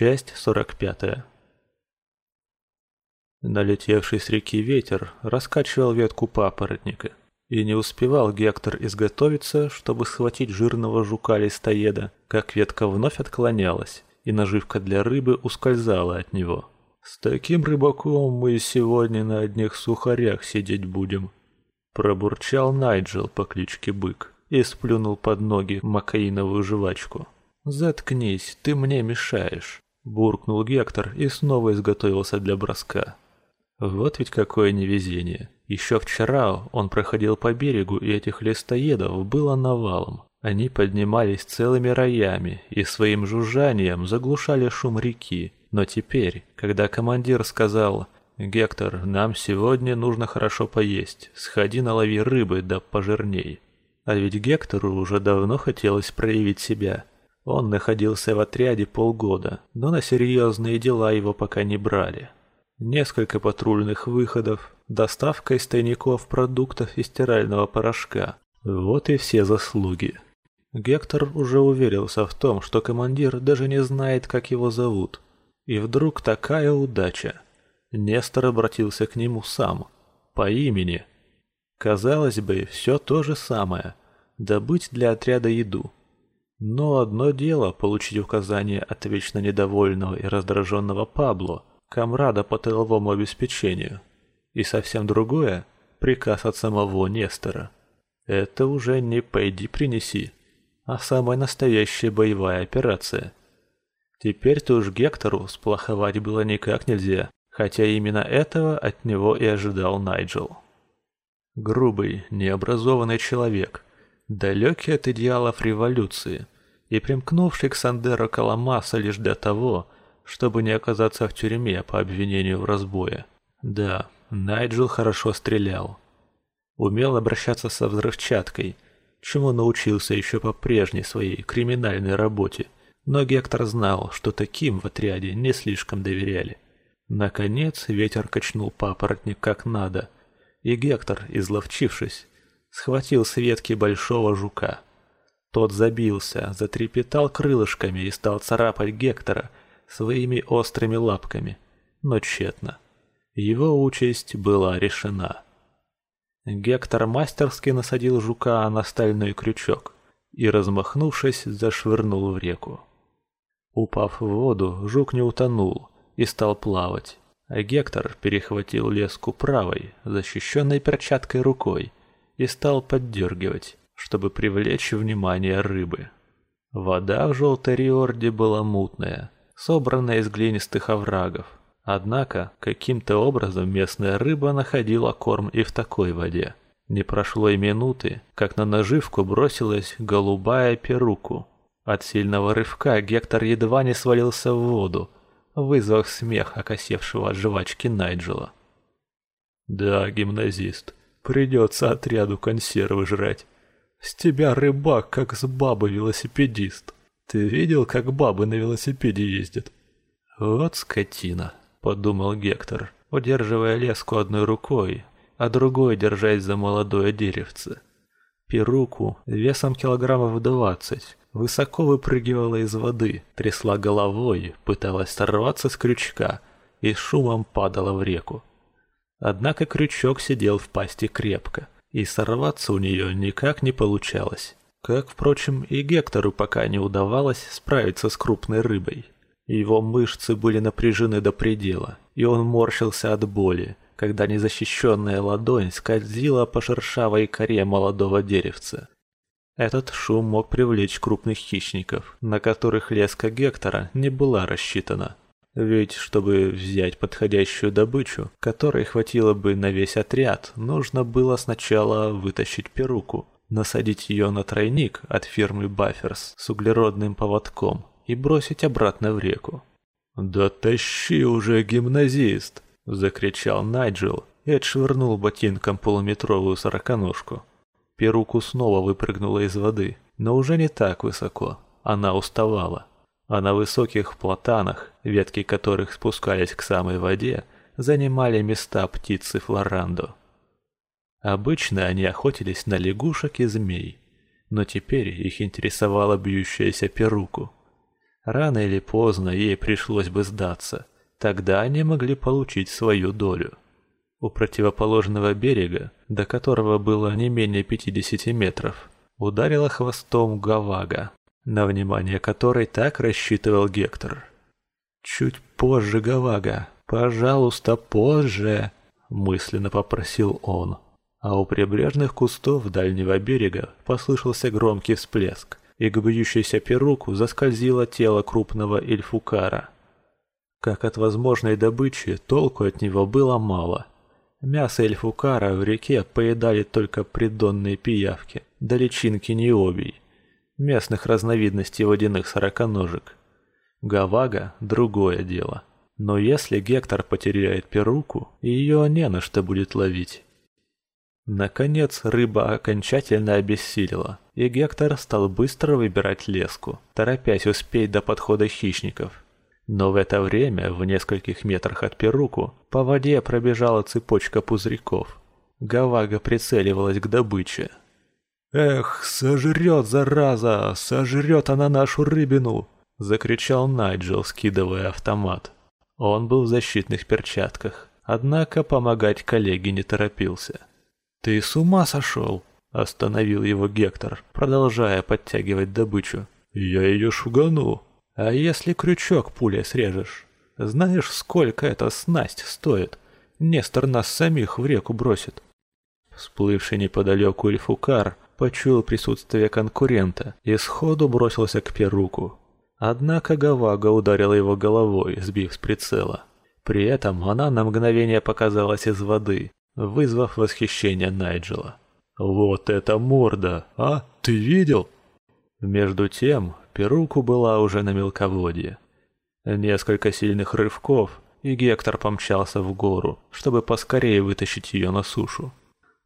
Часть 45. Налетевший с реки ветер раскачивал ветку папоротника, и не успевал Гектор изготовиться, чтобы схватить жирного жука-листоеда, как ветка вновь отклонялась, и наживка для рыбы ускользала от него. «С таким рыбаком мы сегодня на одних сухарях сидеть будем», – пробурчал Найджел по кличке Бык и сплюнул под ноги макаиновую жвачку. «Заткнись, ты мне мешаешь», – буркнул Гектор и снова изготовился для броска. Вот ведь какое невезение. Еще вчера он проходил по берегу, и этих листоедов было навалом. Они поднимались целыми роями и своим жужжанием заглушали шум реки. Но теперь, когда командир сказал «Гектор, нам сегодня нужно хорошо поесть, сходи налови рыбы да пожирней». А ведь Гектору уже давно хотелось проявить себя. Он находился в отряде полгода, но на серьезные дела его пока не брали. Несколько патрульных выходов, доставка из тайников продуктов и стирального порошка. Вот и все заслуги. Гектор уже уверился в том, что командир даже не знает, как его зовут. И вдруг такая удача. Нестор обратился к нему сам, по имени. Казалось бы, все то же самое. Добыть для отряда еду. Но одно дело получить указание от вечно недовольного и раздраженного Пабло – комрада по тыловому обеспечению, и совсем другое – приказ от самого Нестора. Это уже не «пойди принеси», а самая настоящая боевая операция. Теперь-то уж Гектору сплоховать было никак нельзя, хотя именно этого от него и ожидал Найджел. Грубый, необразованный человек, далекий от идеалов революции и примкнувший к Сандеро Каламаса лишь для того, чтобы не оказаться в тюрьме по обвинению в разбое. Да, Найджел хорошо стрелял. Умел обращаться со взрывчаткой, чему научился еще по прежней своей криминальной работе. Но Гектор знал, что таким в отряде не слишком доверяли. Наконец ветер качнул папоротник как надо, и Гектор, изловчившись, схватил с ветки большого жука. Тот забился, затрепетал крылышками и стал царапать Гектора, своими острыми лапками, но тщетно. Его участь была решена. Гектор мастерски насадил жука на стальной крючок и, размахнувшись, зашвырнул в реку. Упав в воду, жук не утонул и стал плавать, а Гектор перехватил леску правой, защищенной перчаткой рукой, и стал поддергивать, чтобы привлечь внимание рыбы. Вода в желтой риорде была мутная, собранная из глинистых оврагов. Однако, каким-то образом местная рыба находила корм и в такой воде. Не прошло и минуты, как на наживку бросилась голубая перуку. От сильного рывка Гектор едва не свалился в воду, вызвав смех окосевшего от жвачки Найджела. «Да, гимназист, придется отряду консервы жрать. С тебя рыбак, как с бабы велосипедист». Ты видел, как бабы на велосипеде ездят? Вот скотина, подумал Гектор, удерживая леску одной рукой, а другой держась за молодое деревце. Перуку весом килограммов двадцать высоко выпрыгивала из воды, трясла головой, пыталась сорваться с крючка и шумом падала в реку. Однако крючок сидел в пасти крепко, и сорваться у нее никак не получалось. Как, впрочем, и Гектору пока не удавалось справиться с крупной рыбой. Его мышцы были напряжены до предела, и он морщился от боли, когда незащищенная ладонь скользила по шершавой коре молодого деревца. Этот шум мог привлечь крупных хищников, на которых леска Гектора не была рассчитана. Ведь, чтобы взять подходящую добычу, которой хватило бы на весь отряд, нужно было сначала вытащить перуку, насадить ее на тройник от фирмы Бафферс с углеродным поводком и бросить обратно в реку. «Да тащи уже, гимназист!» – закричал Найджел и отшвырнул ботинком полуметровую сороконожку. Перуку снова выпрыгнула из воды, но уже не так высоко. Она уставала. А на высоких платанах, ветки которых спускались к самой воде, занимали места птицы Флорандо. Обычно они охотились на лягушек и змей, но теперь их интересовала бьющаяся перуку. Рано или поздно ей пришлось бы сдаться. Тогда они могли получить свою долю. У противоположного берега, до которого было не менее 50 метров, ударила хвостом Гавага, на внимание которой так рассчитывал Гектор. «Чуть позже, Гавага, пожалуйста, позже!» – мысленно попросил он. А у прибрежных кустов дальнего берега послышался громкий всплеск, и к бьющейся перуку заскользило тело крупного эльфукара. Как от возможной добычи, толку от него было мало. Мясо эльфукара в реке поедали только придонные пиявки, да личинки необий, местных разновидностей водяных сороконожек. Гавага – другое дело. Но если Гектор потеряет перуку, ее не на что будет ловить. Наконец рыба окончательно обессилила, и Гектор стал быстро выбирать леску, торопясь успеть до подхода хищников. Но в это время, в нескольких метрах от перуку, по воде пробежала цепочка пузырьков. Гавага прицеливалась к добыче. «Эх, сожрет, зараза! Сожрет она нашу рыбину!» закричал Найджел, скидывая автомат. Он был в защитных перчатках, однако помогать коллеге не торопился. «Ты с ума сошел?» – остановил его Гектор, продолжая подтягивать добычу. «Я ее шугану. А если крючок пуля срежешь? Знаешь, сколько эта снасть стоит? Нестор нас самих в реку бросит». Всплывший неподалеку Эльфукар почуял присутствие конкурента и сходу бросился к Перуку. Однако Гавага ударила его головой, сбив с прицела. При этом она на мгновение показалась из воды, вызвав восхищение Найджела. «Вот это морда, а? Ты видел?» Между тем, Перуку была уже на мелководье. Несколько сильных рывков, и Гектор помчался в гору, чтобы поскорее вытащить ее на сушу.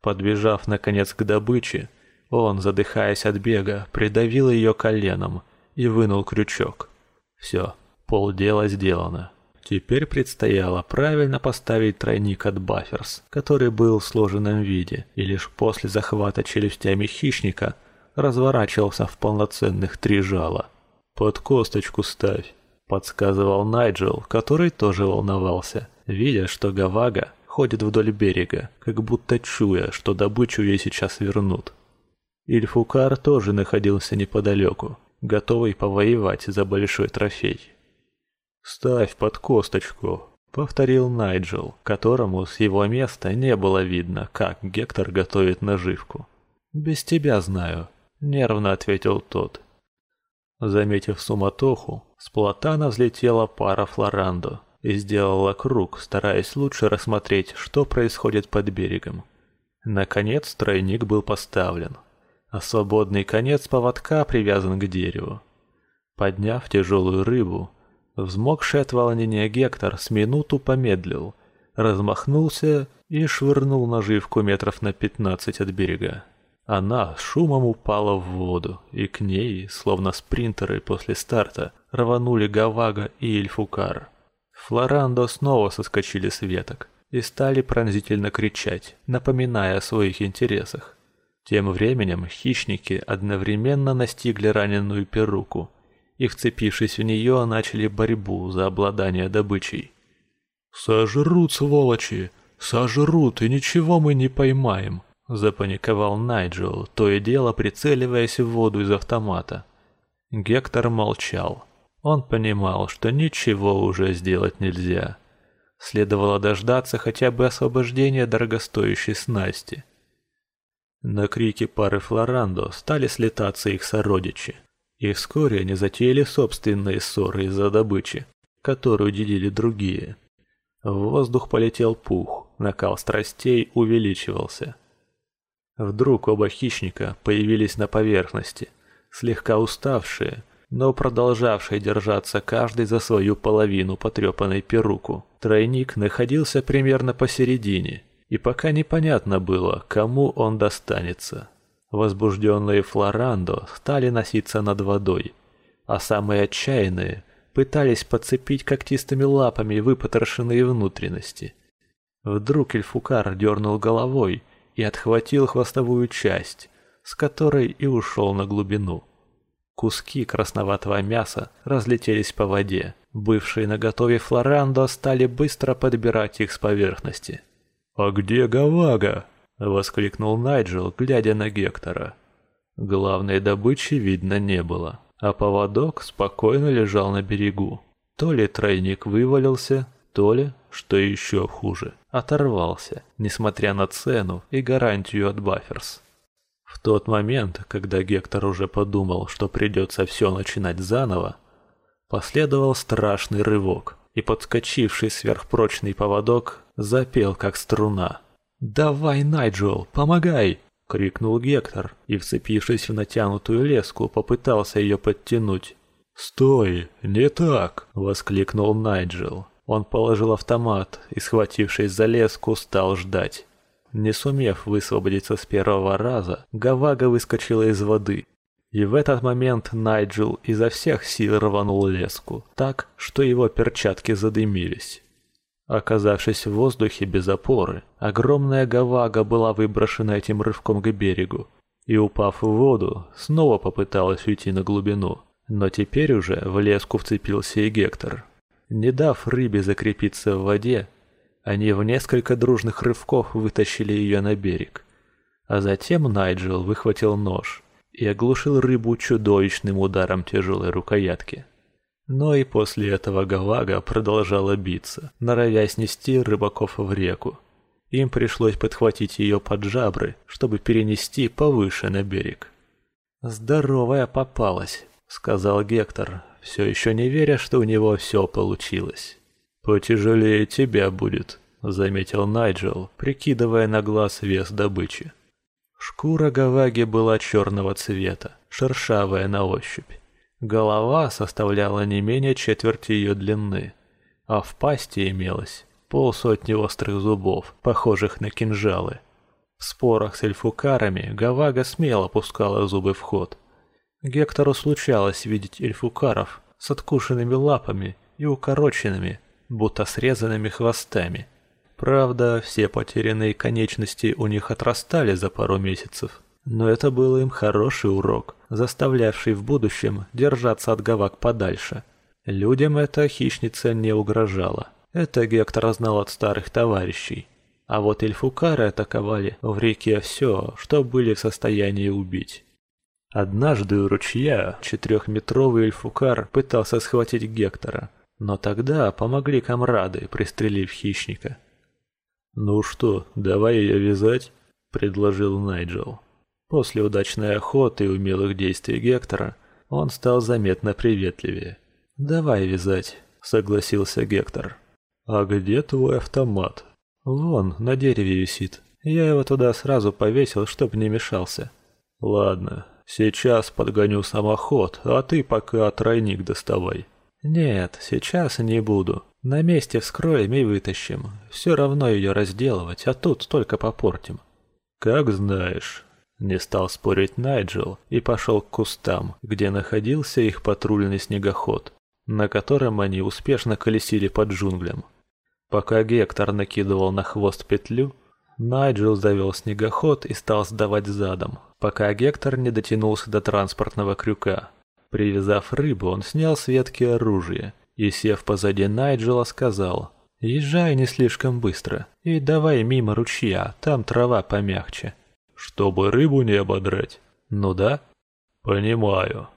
Подбежав, наконец, к добыче, он, задыхаясь от бега, придавил ее коленом и вынул крючок. Все, полдела сделано. Теперь предстояло правильно поставить тройник от Бафферс, который был в сложенном виде, и лишь после захвата челюстями хищника разворачивался в полноценных три жала. «Под косточку ставь», — подсказывал Найджел, который тоже волновался, видя, что Гавага ходит вдоль берега, как будто чуя, что добычу ей сейчас вернут. Ильфукар тоже находился неподалеку, готовый повоевать за большой трофей. «Ставь под косточку», — повторил Найджел, которому с его места не было видно, как Гектор готовит наживку. «Без тебя знаю», — нервно ответил тот. Заметив суматоху, с платана взлетела пара Флорандо и сделала круг, стараясь лучше рассмотреть, что происходит под берегом. Наконец тройник был поставлен а свободный конец поводка привязан к дереву. Подняв тяжелую рыбу, взмокший от волнения Гектор с минуту помедлил, размахнулся и швырнул наживку метров на пятнадцать от берега. Она шумом упала в воду, и к ней, словно спринтеры после старта, рванули Гавага и Эльфукар. Флорандо снова соскочили с веток и стали пронзительно кричать, напоминая о своих интересах. Тем временем хищники одновременно настигли раненую перуку и, вцепившись в нее, начали борьбу за обладание добычей. «Сожрут, сволочи! Сожрут, и ничего мы не поймаем!» – запаниковал Найджел, то и дело прицеливаясь в воду из автомата. Гектор молчал. Он понимал, что ничего уже сделать нельзя. Следовало дождаться хотя бы освобождения дорогостоящей снасти – на крики пары Флорандо стали слетаться их сородичи. И вскоре они затеяли собственные ссоры из-за добычи, которую делили другие. В воздух полетел пух, накал страстей увеличивался. Вдруг оба хищника появились на поверхности, слегка уставшие, но продолжавшие держаться каждый за свою половину потрепанной перуку. Тройник находился примерно посередине – и пока непонятно было, кому он достанется. Возбужденные Флорандо стали носиться над водой, а самые отчаянные пытались подцепить когтистыми лапами выпотрошенные внутренности. Вдруг Эльфукар дернул головой и отхватил хвостовую часть, с которой и ушел на глубину. Куски красноватого мяса разлетелись по воде. Бывшие наготове Флорандо стали быстро подбирать их с поверхности. «А где Гавага?» — воскликнул Найджел, глядя на Гектора. Главной добычи видно не было, а поводок спокойно лежал на берегу. То ли тройник вывалился, то ли, что еще хуже, оторвался, несмотря на цену и гарантию от Бафферс. В тот момент, когда Гектор уже подумал, что придется все начинать заново, последовал страшный рывок, и подскочивший сверхпрочный поводок запел как струна. «Давай, Найджел, помогай!» — крикнул Гектор и, вцепившись в натянутую леску, попытался ее подтянуть. «Стой, не так!» — воскликнул Найджел. Он положил автомат и, схватившись за леску, стал ждать. Не сумев высвободиться с первого раза, Гавага выскочила из воды. И в этот момент Найджел изо всех сил рванул леску, так, что его перчатки задымились. Оказавшись в воздухе без опоры, огромная Гавага была выброшена этим рывком к берегу и, упав в воду, снова попыталась уйти на глубину. Но теперь уже в леску вцепился и Гектор. Не дав рыбе закрепиться в воде, они в несколько дружных рывков вытащили ее на берег. А затем Найджел выхватил нож и оглушил рыбу чудовищным ударом тяжелой рукоятки. Но и после этого Галага продолжала биться, норовя снести рыбаков в реку. Им пришлось подхватить ее под жабры, чтобы перенести повыше на берег. «Здоровая попалась», — сказал Гектор, все еще не веря, что у него все получилось. «Потяжелее тебя будет», — заметил Найджел, прикидывая на глаз вес добычи. Шкура Гаваги была черного цвета, шершавая на ощупь. Голова составляла не менее четверти ее длины, а в пасти имелось полсотни острых зубов, похожих на кинжалы. В спорах с эльфукарами Гавага смело пускала зубы в ход. Гектору случалось видеть эльфукаров с откушенными лапами и укороченными, будто срезанными хвостами. Правда, все потерянные конечности у них отрастали за пару месяцев, но это был им хороший урок, заставлявший в будущем держаться от гавак подальше. Людям эта хищница не угрожала. Это Гектор знал от старых товарищей. А вот эльфукары атаковали в реке все, что были в состоянии убить. Однажды у ручья четырехметровый эльфукар пытался схватить Гектора, но тогда помогли комрады, пристрелив хищника. «Ну что, давай ее вязать?» – предложил Найджел. После удачной охоты и умелых действий Гектора он стал заметно приветливее. «Давай вязать», – согласился Гектор. «А где твой автомат?» «Вон, на дереве висит. Я его туда сразу повесил, чтоб не мешался». «Ладно, сейчас подгоню самоход, а ты пока тройник доставай». «Нет, сейчас не буду. На месте вскроем и вытащим. Все равно ее разделывать, а тут только попортим». «Как знаешь». Не стал спорить Найджел и пошел к кустам, где находился их патрульный снегоход, на котором они успешно колесили под джунглям. Пока Гектор накидывал на хвост петлю, Найджел завел снегоход и стал сдавать задом, пока Гектор не дотянулся до транспортного крюка, Привязав рыбу, он снял с ветки оружие и, сев позади Найджела, сказал «Езжай не слишком быстро и давай мимо ручья, там трава помягче». «Чтобы рыбу не ободрать?» «Ну да». «Понимаю.